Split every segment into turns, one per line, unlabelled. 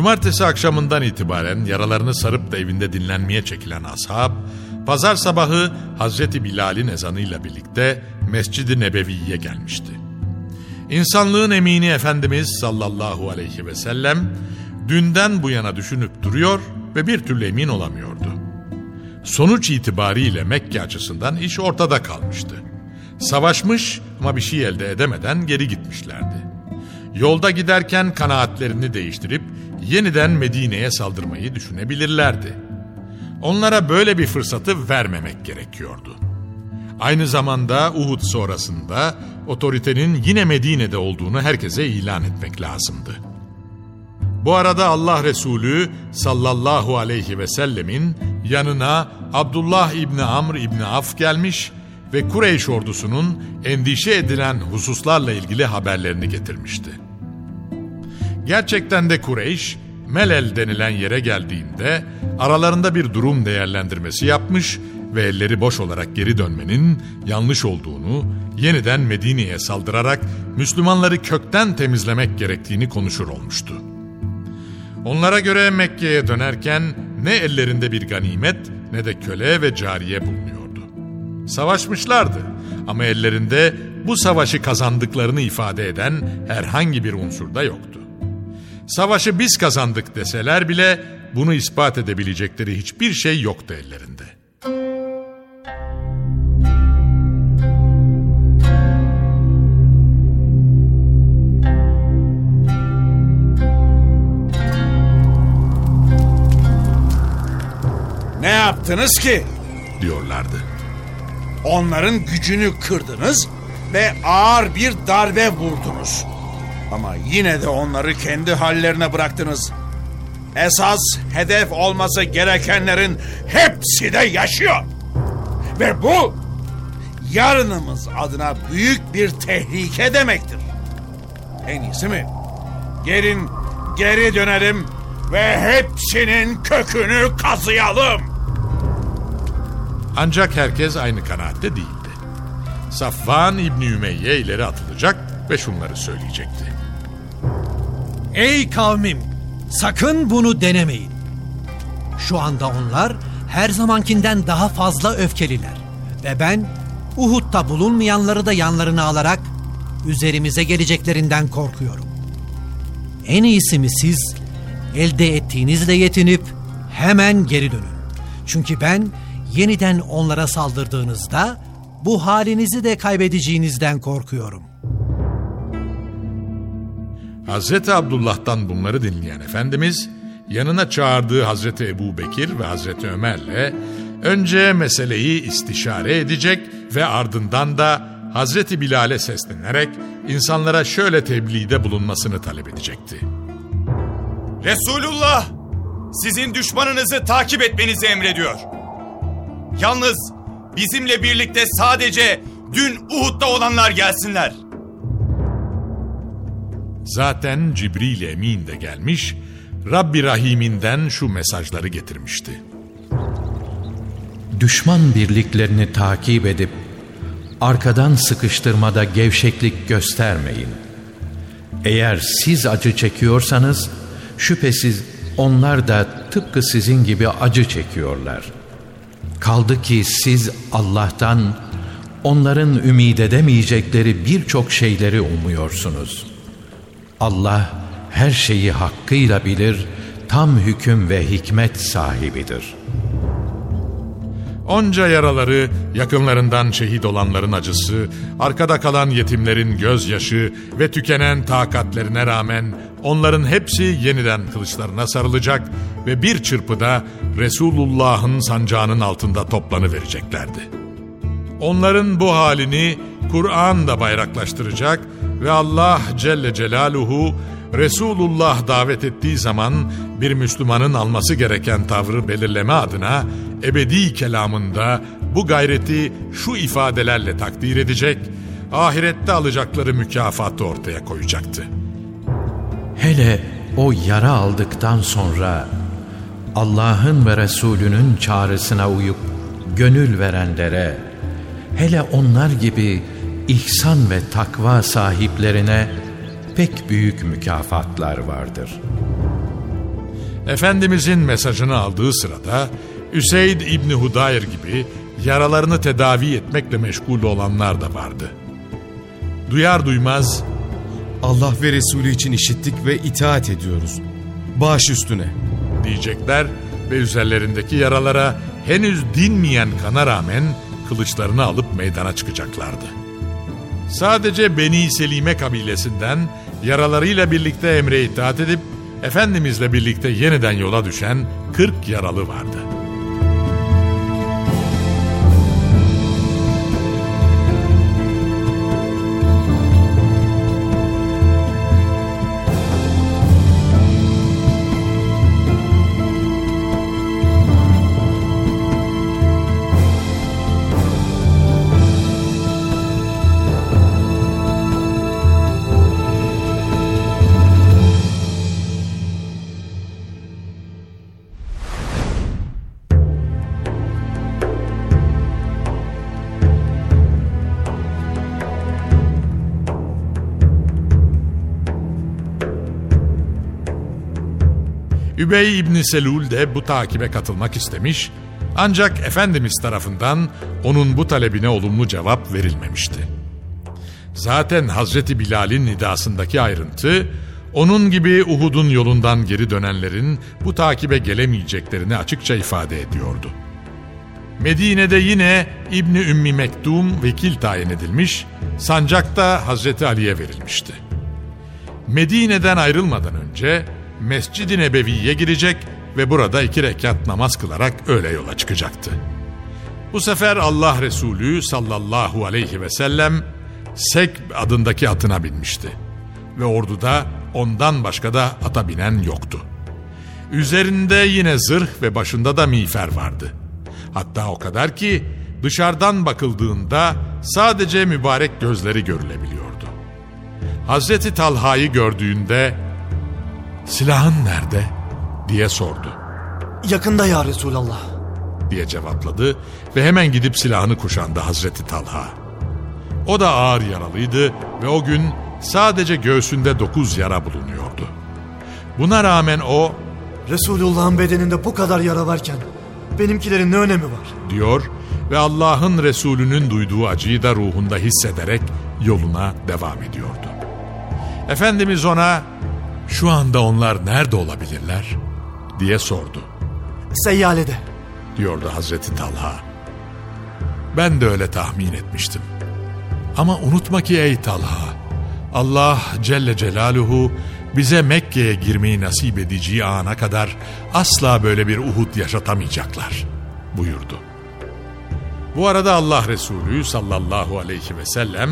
Cumartesi akşamından itibaren yaralarını sarıp da evinde dinlenmeye çekilen ashab, pazar sabahı Hazreti Bilal'in ezanıyla birlikte Mescid-i Nebevi'ye gelmişti. İnsanlığın emini Efendimiz sallallahu aleyhi ve sellem dünden bu yana düşünüp duruyor ve bir türlü emin olamıyordu. Sonuç itibariyle Mekke açısından iş ortada kalmıştı. Savaşmış ama bir şey elde edemeden geri gitmişlerdi. Yolda giderken kanaatlerini değiştirip yeniden Medine'ye saldırmayı düşünebilirlerdi. Onlara böyle bir fırsatı vermemek gerekiyordu. Aynı zamanda Uhud sonrasında otoritenin yine Medine'de olduğunu herkese ilan etmek lazımdı. Bu arada Allah Resulü sallallahu aleyhi ve sellemin yanına Abdullah İbni Amr İbni Af gelmiş ve Kureyş ordusunun endişe edilen hususlarla ilgili haberlerini getirmişti. Gerçekten de Kureyş, Melel denilen yere geldiğinde aralarında bir durum değerlendirmesi yapmış ve elleri boş olarak geri dönmenin yanlış olduğunu, yeniden Medine'ye saldırarak Müslümanları kökten temizlemek gerektiğini konuşur olmuştu. Onlara göre Mekke'ye dönerken ne ellerinde bir ganimet ne de köle ve cariye bulunuyordu. Savaşmışlardı ama ellerinde bu savaşı kazandıklarını ifade eden herhangi bir unsur da yoktu. Savaşı biz kazandık deseler bile bunu ispat edebilecekleri hiçbir şey yoktu ellerinde.
Ne yaptınız ki?
diyorlardı.
Onların gücünü kırdınız ve ağır bir darbe vurdunuz. Ama yine de onları kendi hallerine bıraktınız. Esas hedef olması gerekenlerin hepsi de yaşıyor. Ve bu yarınımız adına büyük bir tehlike demektir. En iyisi mi? Gelin geri dönelim ve hepsinin kökünü kazıyalım.
Ancak herkes aynı kanaatte değildi. Safvan İbni Ümeyye ileri atılacak ve şunları söyleyecekti.
Ey kavmim! Sakın bunu denemeyin. Şu anda onlar her zamankinden daha fazla öfkeliler. Ve ben Uhud'da bulunmayanları da yanlarına alarak üzerimize geleceklerinden korkuyorum. En iyisi mi siz elde ettiğinizle yetinip hemen geri dönün. Çünkü ben yeniden onlara saldırdığınızda bu halinizi de kaybedeceğinizden korkuyorum.
Hazreti Abdullah'tan bunları dinleyen Efendimiz yanına çağırdığı Hazreti Ebu Bekir ve Hazreti Ömer'le önce meseleyi istişare edecek ve ardından da Hazreti Bilal'e seslenerek insanlara şöyle tebliğde bulunmasını talep edecekti.
Resulullah sizin düşmanınızı takip etmenizi emrediyor. Yalnız bizimle birlikte sadece dün Uhud'da olanlar gelsinler.
Zaten Cibril Emin de gelmiş, Rabbi Rahim'inden şu mesajları getirmişti.
Düşman birliklerini takip edip arkadan sıkıştırmada gevşeklik göstermeyin. Eğer siz acı çekiyorsanız şüphesiz onlar da tıpkı sizin gibi acı çekiyorlar. Kaldı ki siz Allah'tan onların ümid edemeyecekleri birçok şeyleri umuyorsunuz. Allah her şeyi hakkıyla bilir, tam hüküm ve hikmet sahibidir.''
Onca yaraları, yakınlarından şehit olanların acısı, arkada kalan yetimlerin gözyaşı ve tükenen takatlerine rağmen onların hepsi yeniden kılıçlarına sarılacak ve bir çırpıda Resulullah'ın sancağının altında toplanıvereceklerdi. Onların bu halini Kur'an da bayraklaştıracak ve Allah Celle Celaluhu Resulullah davet ettiği zaman bir Müslümanın alması gereken tavrı belirleme adına ebedi kelamında bu gayreti şu ifadelerle takdir edecek, ahirette alacakları mükafatı ortaya koyacaktı.
Hele o yara aldıktan sonra Allah'ın ve Resulünün çağrısına uyup gönül verenlere, hele onlar gibi ihsan ve takva sahiplerine pek büyük mükafatlar vardır.
Efendimizin mesajını aldığı sırada Üseyd İbni Hudayr gibi yaralarını tedavi etmekle meşgul olanlar da vardı. Duyar duymaz
Allah ve Resulü için işittik ve itaat ediyoruz. Baş üstüne
diyecekler ve üzerlerindeki yaralara henüz dinmeyen kana rağmen kılıçlarını alıp meydana çıkacaklardı. Sadece Beni Selime kabilesinden yaralarıyla birlikte emre itaat edip Efendimizle birlikte yeniden yola düşen 40 yaralı vardı. Übey İbni Selul de bu takibe katılmak istemiş ancak Efendimiz tarafından onun bu talebine olumlu cevap verilmemişti. Zaten Hazreti Bilal'in nidasındaki ayrıntı onun gibi Uhud'un yolundan geri dönenlerin bu takibe gelemeyeceklerini açıkça ifade ediyordu. Medine'de yine İbni Ümmi Mektum vekil tayin edilmiş, sancak da Hazreti Ali'ye verilmişti. Medine'den ayrılmadan önce Mescid-i Nebevi'ye girecek ve burada iki rekat namaz kılarak öyle yola çıkacaktı. Bu sefer Allah Resulü sallallahu aleyhi ve sellem Sek adındaki atına binmişti. Ve orduda ondan başka da ata binen yoktu. Üzerinde yine zırh ve başında da miğfer vardı. Hatta o kadar ki dışarıdan bakıldığında sadece mübarek gözleri görülebiliyordu. Hazreti Talha'yı gördüğünde silahın nerede diye sordu.
Yakında ya Resulallah
diye cevapladı ve hemen gidip silahını kuşandı Hazreti Talha. O da ağır yaralıydı ve o gün sadece göğsünde dokuz yara bulunuyordu. Buna rağmen o
Resulullah'ın bedeninde bu kadar yara varken benimkilerin ne önemi var?
diyor ve Allah'ın Resulünün duyduğu acıyı da ruhunda hissederek yoluna devam ediyordu. Efendimiz ona şu anda onlar nerede olabilirler diye sordu.
Seyyalede
diyordu Hazreti Talha. Ben de öyle tahmin etmiştim. Ama unutma ki ey Talha, Allah Celle Celaluhu bize Mekke'ye girmeyi nasip edeceği ana kadar asla böyle bir Uhud yaşatamayacaklar buyurdu. Bu arada Allah Resulü sallallahu aleyhi ve sellem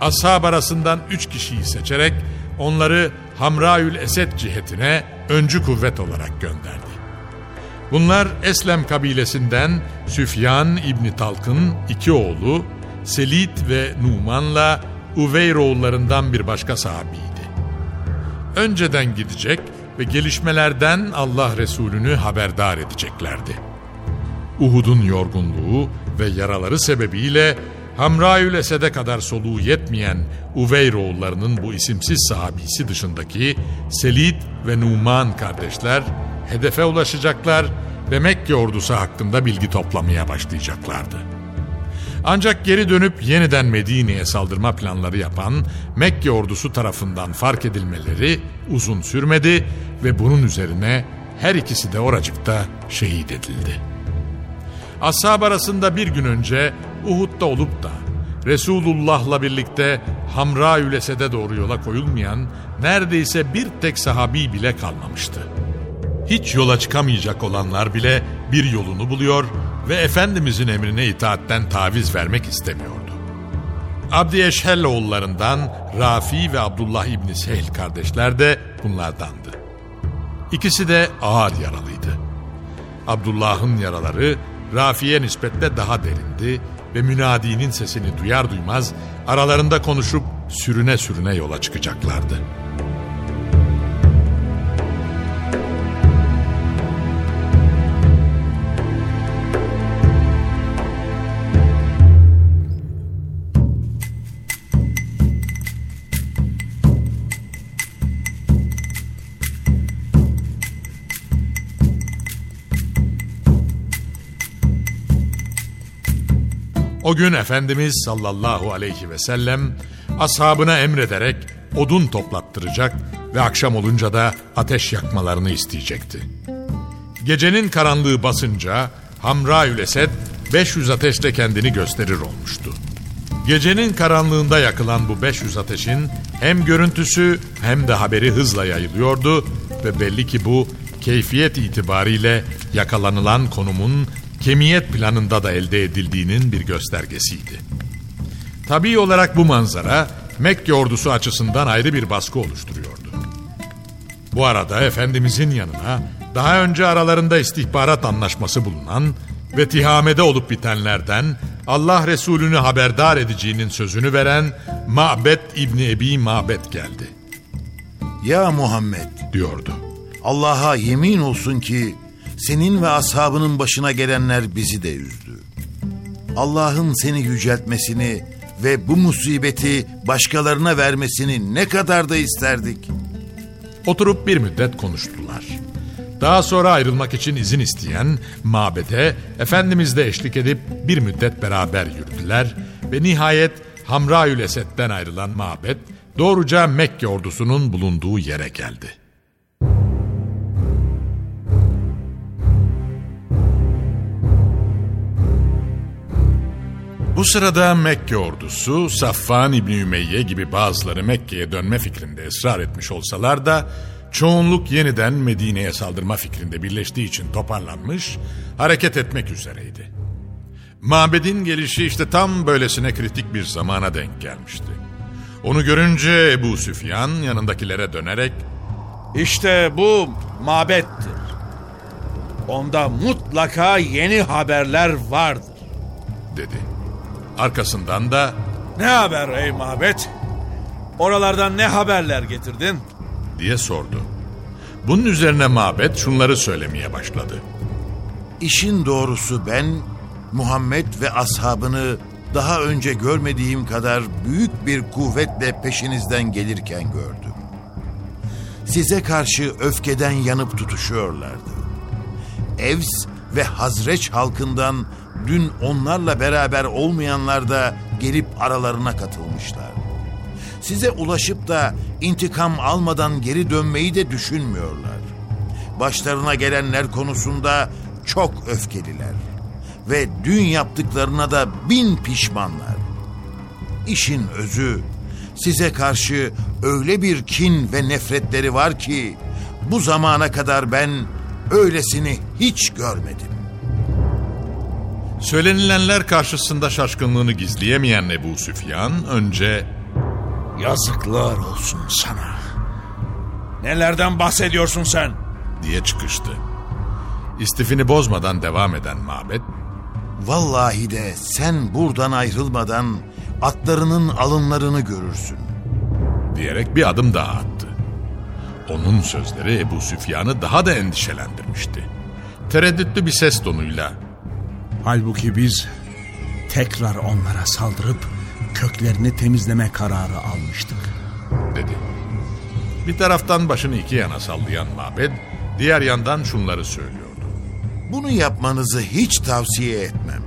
ashab arasından üç kişiyi seçerek onları Hamraül Esed cihetine öncü kuvvet olarak gönderdi. Bunlar Eslem kabilesinden Süfyan İbni Talk'ın iki oğlu Selit ve Numan'la Uveyr oğullarından bir başka sahabiydi. önceden gidecek ve gelişmelerden Allah Resulü'nü haberdar edeceklerdi. Uhud'un yorgunluğu ve yaraları sebebiyle Hamraül Esed'e kadar soluğu yetmeyen Uveyroğullarının bu isimsiz sahabisi dışındaki Selid ve Numan kardeşler hedefe ulaşacaklar ve Mekke ordusu hakkında bilgi toplamaya başlayacaklardı. Ancak geri dönüp yeniden Medine'ye saldırma planları yapan Mekke ordusu tarafından fark edilmeleri uzun sürmedi ve bunun üzerine her ikisi de oracıkta şehit edildi. Ashab arasında bir gün önce Uhud'da olup da Resulullah'la birlikte Hamra Ülesed'e doğru yola koyulmayan neredeyse bir tek sahabi bile kalmamıştı. Hiç yola çıkamayacak olanlar bile bir yolunu buluyor ve Efendimizin emrine itaatten taviz vermek istemiyordu. Abdi Eşhel oğullarından Rafi ve Abdullah İbni Sehl kardeşler de bunlardandı. İkisi de ağır yaralıydı. Abdullah'ın yaraları Rafi'ye nispetle daha derindi ve münadinin sesini duyar duymaz aralarında konuşup sürüne sürüne yola çıkacaklardı. O gün Efendimiz sallallahu aleyhi ve sellem ashabına emrederek odun toplattıracak ve akşam olunca da ateş yakmalarını isteyecekti. Gecenin karanlığı basınca Hamraül Esed 500 ateşle kendini gösterir olmuştu. Gecenin karanlığında yakılan bu 500 ateşin hem görüntüsü hem de haberi hızla yayılıyordu ve belli ki bu keyfiyet itibariyle yakalanılan konumun kemiyet planında da elde edildiğinin bir göstergesiydi. Tabii olarak bu manzara Mekke ordusu açısından ayrı bir baskı oluşturuyordu. Bu arada Efendimizin yanına daha önce aralarında istihbarat anlaşması bulunan ve tihamede olup bitenlerden Allah Resulü'nü haberdar edeceğinin sözünü veren Ma'bet İbni Ebi Ma'bet geldi.
Ya Muhammed
diyordu.
Allah'a yemin olsun ki senin ve ashabının başına gelenler bizi de üzdü. Allah'ın seni yüceltmesini ve bu musibeti başkalarına vermesini ne kadar da isterdik.
Oturup bir müddet konuştular. Daha sonra ayrılmak için izin isteyen mabede Efendimiz de eşlik edip bir müddet beraber yürüdüler ve nihayet Hamraül Esed'den ayrılan mabet doğruca Mekke ordusunun bulunduğu yere geldi.'' Bu sırada Mekke ordusu Safvan İbni Ümeyye gibi bazıları Mekke'ye dönme fikrinde ısrar etmiş olsalar da çoğunluk yeniden Medine'ye saldırma fikrinde birleştiği için toparlanmış, hareket etmek üzereydi. Mabedin gelişi işte tam böylesine kritik bir zamana denk gelmişti. Onu görünce Ebu Süfyan yanındakilere dönerek
İşte bu mabettir. Onda mutlaka yeni haberler vardır
dedi. Arkasından da
Ne haber ey mabet? Oralardan ne haberler getirdin?
diye sordu. Bunun üzerine mabet şunları söylemeye başladı.
İşin doğrusu ben Muhammed ve ashabını daha önce görmediğim kadar büyük bir kuvvetle peşinizden gelirken gördüm. Size karşı öfkeden yanıp tutuşuyorlardı. Evs ve Hazreç halkından dün onlarla beraber olmayanlar da gelip aralarına katılmışlar. Size ulaşıp da intikam almadan geri dönmeyi de düşünmüyorlar. Başlarına gelenler konusunda çok öfkeliler ve dün yaptıklarına da bin pişmanlar. İşin özü size karşı öyle bir kin ve nefretleri var ki bu zamana kadar ben öylesini hiç görmedim.
Söylenilenler karşısında şaşkınlığını gizleyemeyen Ebu Süfyan önce
Yazıklar olsun sana. Nelerden bahsediyorsun sen?
diye çıkıştı. İstifini bozmadan devam eden mabet
Vallahi de sen buradan ayrılmadan atlarının alınlarını görürsün.
diyerek bir adım daha attı. Onun sözleri Ebu Süfyan'ı daha da endişelendirmişti. Tereddütlü bir ses tonuyla
Halbuki biz tekrar onlara saldırıp köklerini temizleme kararı almıştık.
dedi. Bir taraftan başını iki yana sallayan Mabed, diğer yandan şunları söylüyordu.
Bunu yapmanızı hiç tavsiye etmem.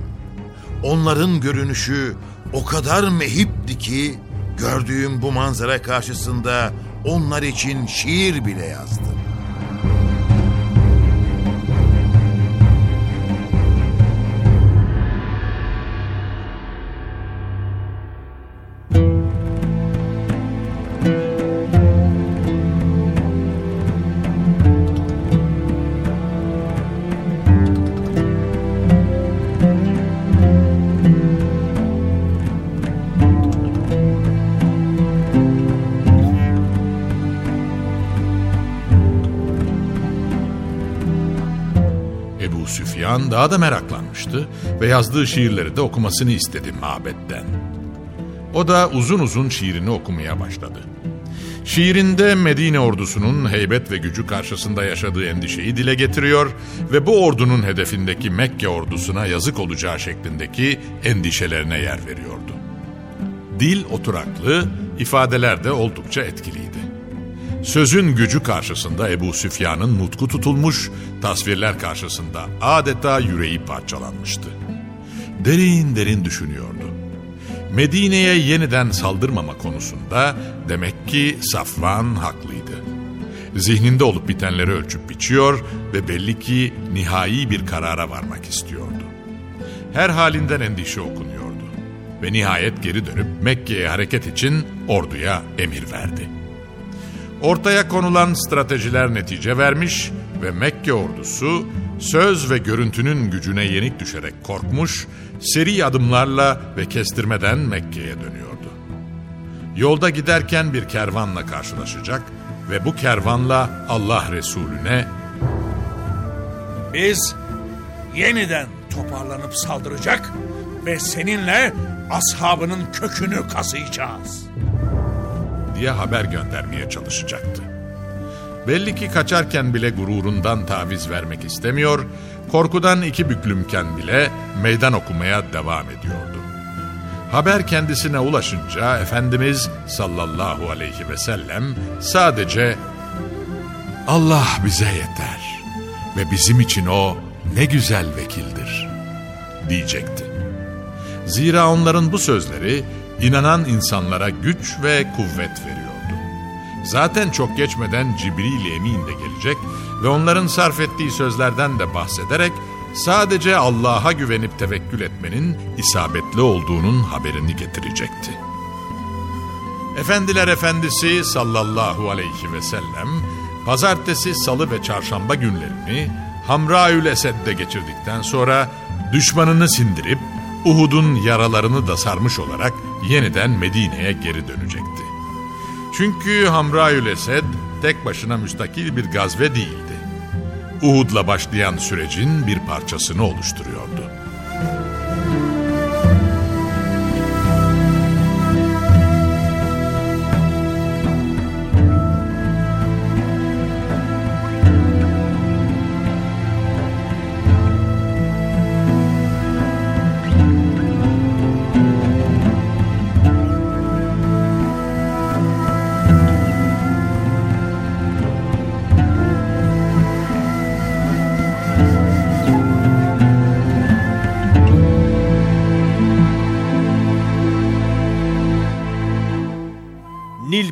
Onların görünüşü o kadar mehipti ki gördüğüm bu manzara karşısında onlar için şiir bile yazdım.
Süfyan daha da meraklanmıştı ve yazdığı şiirleri de okumasını istedi Mabed'den. O da uzun uzun şiirini okumaya başladı. Şiirinde Medine ordusunun heybet ve gücü karşısında yaşadığı endişeyi dile getiriyor ve bu ordunun hedefindeki Mekke ordusuna yazık olacağı şeklindeki endişelerine yer veriyordu. Dil oturaklı, ifadeler de oldukça etkiliydi. Sözün gücü karşısında Ebu Süfyan'ın nutku tutulmuş, tasvirler karşısında adeta yüreği parçalanmıştı. Derin derin düşünüyordu. Medine'ye yeniden saldırmama konusunda demek ki Safvan haklıydı. Zihninde olup bitenleri ölçüp biçiyor ve belli ki nihai bir karara varmak istiyordu. Her halinden endişe okunuyordu ve nihayet geri dönüp Mekke'ye hareket için orduya emir verdi. Ortaya konulan stratejiler netice vermiş ve Mekke ordusu söz ve görüntünün gücüne yenik düşerek korkmuş, seri adımlarla ve kestirmeden Mekke'ye dönüyordu. Yolda giderken bir kervanla karşılaşacak ve bu kervanla Allah Resulüne
Biz yeniden toparlanıp saldıracak ve seninle ashabının kökünü kazıyacağız.
Diye haber göndermeye çalışacaktı. Belli ki kaçarken bile gururundan taviz vermek istemiyor, korkudan iki büklümken bile meydan okumaya devam ediyordu. Haber kendisine ulaşınca Efendimiz sallallahu aleyhi ve sellem sadece Allah bize yeter ve bizim için o ne güzel vekildir diyecekti. Zira onların bu sözleri inanan insanlara güç ve kuvvet veriyordu. Zaten çok geçmeden Cibril Emin de gelecek ve onların sarf ettiği sözlerden de bahsederek sadece Allah'a güvenip tevekkül etmenin isabetli olduğunun haberini getirecekti. Efendiler Efendisi sallallahu aleyhi ve sellem pazartesi, salı ve çarşamba günlerini Hamraül Esed'de geçirdikten sonra düşmanını sindirip Uhud'un yaralarını da sarmış olarak yeniden Medine'ye geri dönecekti. Çünkü Hamraül Esed tek başına müstakil bir gazve değildi. Uhud'la başlayan sürecin bir parçasını oluşturuyordu.